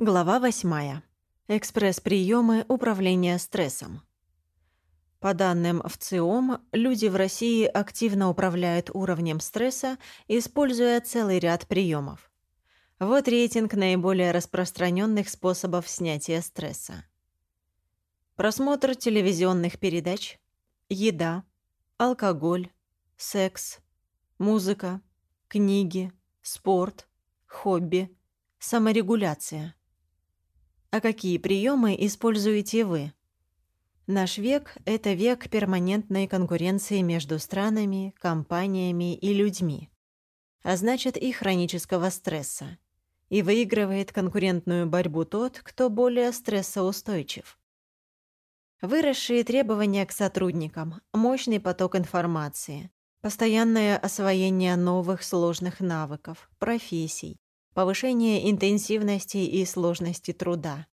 Глава 8. Экспресс-приемы управления стрессом. По данным в ЦИОМ, люди в России активно управляют уровнем стресса, используя целый ряд приемов. Вот рейтинг наиболее распространенных способов снятия стресса. Просмотр телевизионных передач, еда, алкоголь, секс, музыка, книги, спорт, хобби, саморегуляция – а какие приемы используете вы? Наш век – это век перманентной конкуренции между странами, компаниями и людьми, а значит и хронического стресса. И выигрывает конкурентную борьбу тот, кто более стрессоустойчив. Выросшие требования к сотрудникам, мощный поток информации, постоянное освоение новых сложных навыков, профессий, повышение интенсивности и сложности труда,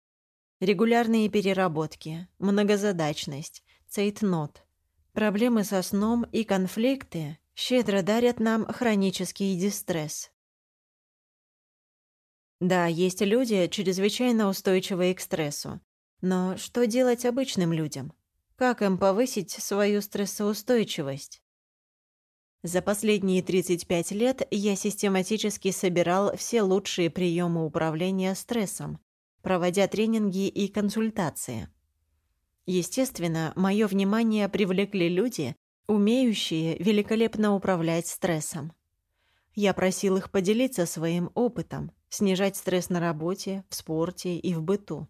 регулярные переработки, многозадачность, цейтнот, проблемы со сном и конфликты щедро дарят нам хронический дистресс. Да, есть люди, чрезвычайно устойчивые к стрессу. Но что делать обычным людям? Как им повысить свою стрессоустойчивость? За последние 35 лет я систематически собирал все лучшие приемы управления стрессом, проводя тренинги и консультации. Естественно, мое внимание привлекли люди, умеющие великолепно управлять стрессом. Я просил их поделиться своим опытом, снижать стресс на работе, в спорте и в быту.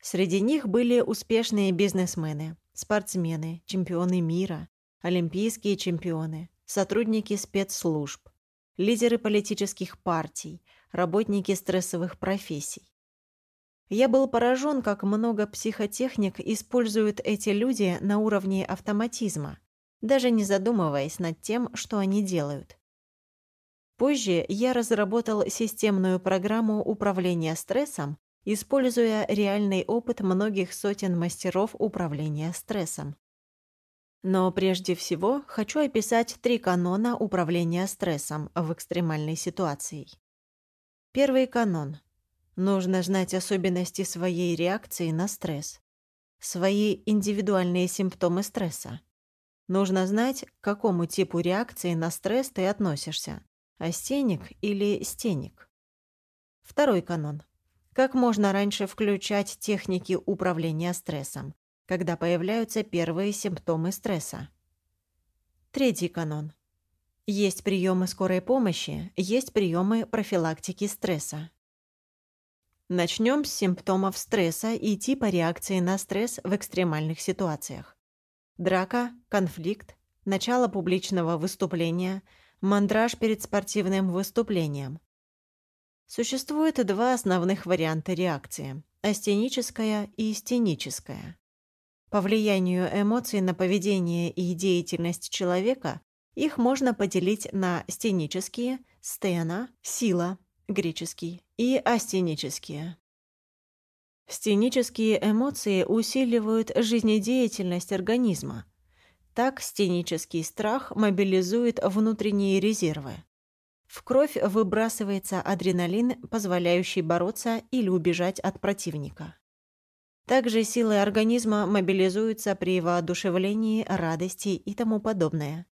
Среди них были успешные бизнесмены, спортсмены, чемпионы мира, олимпийские чемпионы, сотрудники спецслужб, лидеры политических партий, работники стрессовых профессий. Я был поражен, как много психотехник используют эти люди на уровне автоматизма, даже не задумываясь над тем, что они делают. Позже я разработал системную программу управления стрессом, используя реальный опыт многих сотен мастеров управления стрессом. Но прежде всего хочу описать три канона управления стрессом в экстремальной ситуации. Первый канон. Нужно знать особенности своей реакции на стресс, свои индивидуальные симптомы стресса. Нужно знать, к какому типу реакции на стресс ты относишься – астеник или стеник. Второй канон. Как можно раньше включать техники управления стрессом, когда появляются первые симптомы стресса. Третий канон. Есть приемы скорой помощи, есть приемы профилактики стресса. Начнем с симптомов стресса и типа реакции на стресс в экстремальных ситуациях. Драка, конфликт, начало публичного выступления, мандраж перед спортивным выступлением. Существует два основных варианта реакции – астеническая и стеническая. По влиянию эмоций на поведение и деятельность человека их можно поделить на стенические, стена, сила, греческий, и астенические. Стенические эмоции усиливают жизнедеятельность организма. Так стенический страх мобилизует внутренние резервы. В кровь выбрасывается адреналин, позволяющий бороться или убежать от противника. Также силы организма мобилизуются при воодушевлении, радости и тому подобное.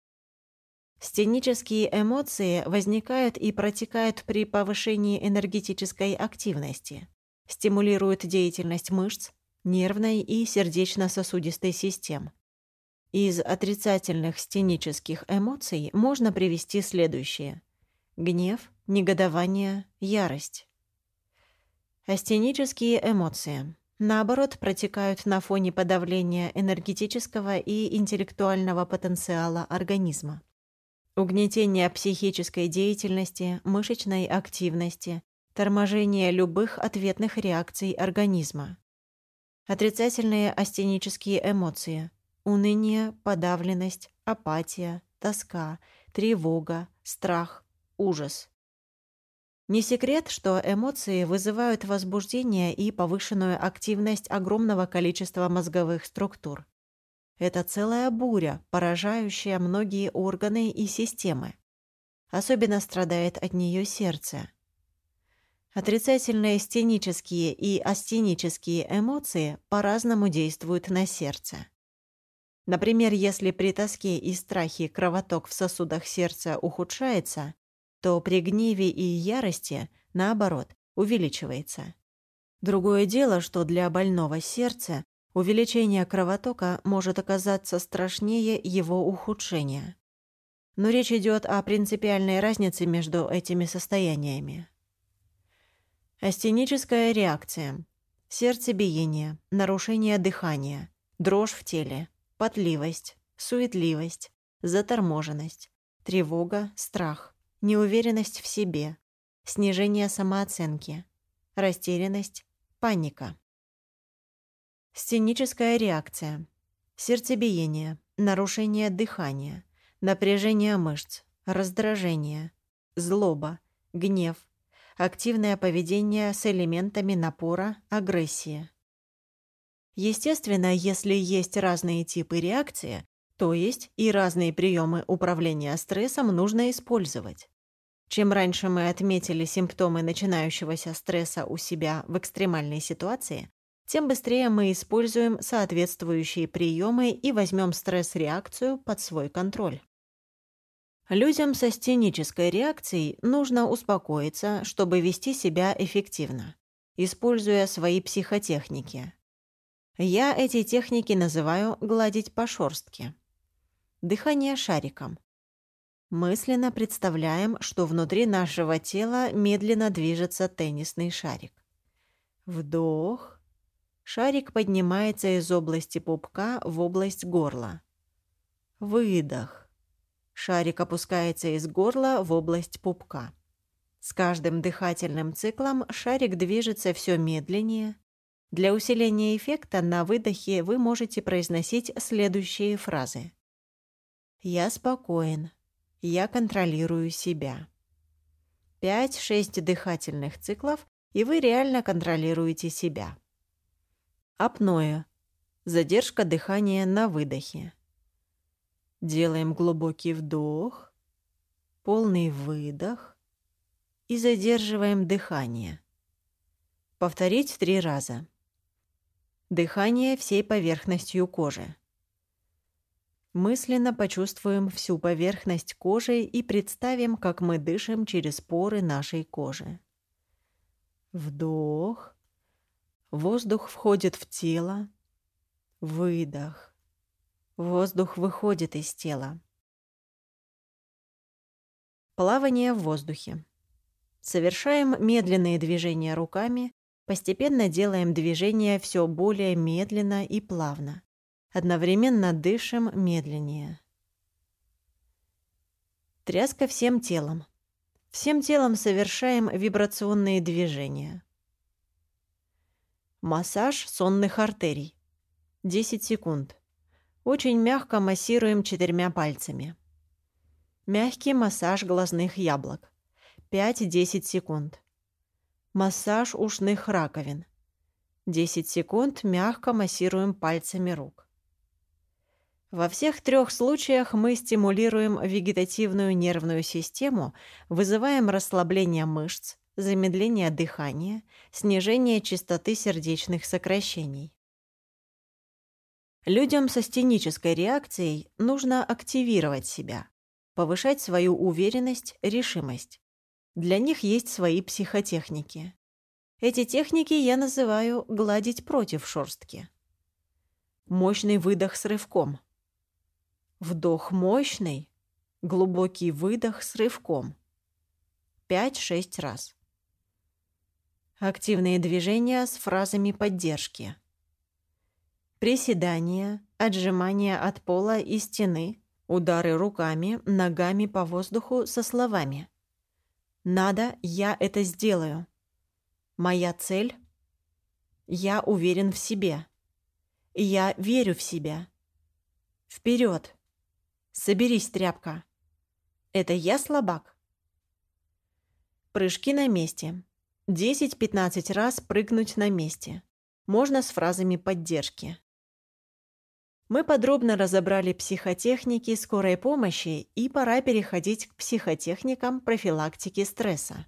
Стенические эмоции возникают и протекают при повышении энергетической активности, стимулируют деятельность мышц, нервной и сердечно-сосудистой систем. Из отрицательных стенических эмоций можно привести следующее. Гнев, негодование, ярость. Астенические эмоции наоборот, протекают на фоне подавления энергетического и интеллектуального потенциала организма. Угнетение психической деятельности, мышечной активности, торможение любых ответных реакций организма. Отрицательные астенические эмоции – уныние, подавленность, апатия, тоска, тревога, страх, ужас. Не секрет, что эмоции вызывают возбуждение и повышенную активность огромного количества мозговых структур. Это целая буря, поражающая многие органы и системы. Особенно страдает от нее сердце. Отрицательные стенические и астенические эмоции по-разному действуют на сердце. Например, если при тоске и страхе кровоток в сосудах сердца ухудшается, то при гневе и ярости, наоборот, увеличивается. Другое дело, что для больного сердца увеличение кровотока может оказаться страшнее его ухудшения. Но речь идет о принципиальной разнице между этими состояниями. Астеническая реакция. Сердцебиение, нарушение дыхания, дрожь в теле, потливость, суетливость, заторможенность, тревога, страх, неуверенность в себе, снижение самооценки, растерянность, паника. Стеническая реакция. Сердцебиение, нарушение дыхания, напряжение мышц, раздражение, злоба, гнев, активное поведение с элементами напора, агрессии. Естественно, если есть разные типы реакции, то есть и разные приемы управления стрессом нужно использовать. Чем раньше мы отметили симптомы начинающегося стресса у себя в экстремальной ситуации, тем быстрее мы используем соответствующие приемы и возьмем стресс-реакцию под свой контроль. Людям со стенической реакцией нужно успокоиться, чтобы вести себя эффективно, используя свои психотехники. Я эти техники называю «гладить по шорстке». Дыхание шариком. Мысленно представляем, что внутри нашего тела медленно движется теннисный шарик. Вдох. Шарик поднимается из области пупка в область горла. Выдох. Шарик опускается из горла в область пупка. С каждым дыхательным циклом шарик движется все медленнее. Для усиления эффекта на выдохе вы можете произносить следующие фразы. «Я спокоен. Я контролирую себя». 5-6 дыхательных циклов, и вы реально контролируете себя. Апноэ. Задержка дыхания на выдохе. Делаем глубокий вдох, полный выдох и задерживаем дыхание. Повторить три раза. Дыхание всей поверхностью кожи. Мысленно почувствуем всю поверхность кожи и представим, как мы дышим через поры нашей кожи. Вдох. Воздух входит в тело. Выдох. Воздух выходит из тела. Плавание в воздухе. Совершаем медленные движения руками, постепенно делаем движения все более медленно и плавно. Одновременно дышим медленнее. Тряска всем телом. Всем телом совершаем вибрационные движения. Массаж сонных артерий. 10 секунд. Очень мягко массируем четырьмя пальцами. Мягкий массаж глазных яблок. 5-10 секунд. Массаж ушных раковин. 10 секунд мягко массируем пальцами рук. Во всех трех случаях мы стимулируем вегетативную нервную систему, вызываем расслабление мышц, замедление дыхания, снижение частоты сердечных сокращений. Людям со стенической реакцией нужно активировать себя, повышать свою уверенность, решимость. Для них есть свои психотехники. Эти техники я называю «гладить против шорстки». Мощный выдох с рывком. Вдох мощный, глубокий выдох с рывком. 5-6 раз. Активные движения с фразами поддержки – Приседания, отжимания от пола и стены, удары руками, ногами по воздуху со словами «Надо, я это сделаю». Моя цель – я уверен в себе. Я верю в себя. Вперед! Соберись, тряпка. Это я слабак? Прыжки на месте. 10-15 раз прыгнуть на месте. Можно с фразами поддержки. Мы подробно разобрали психотехники скорой помощи и пора переходить к психотехникам профилактики стресса.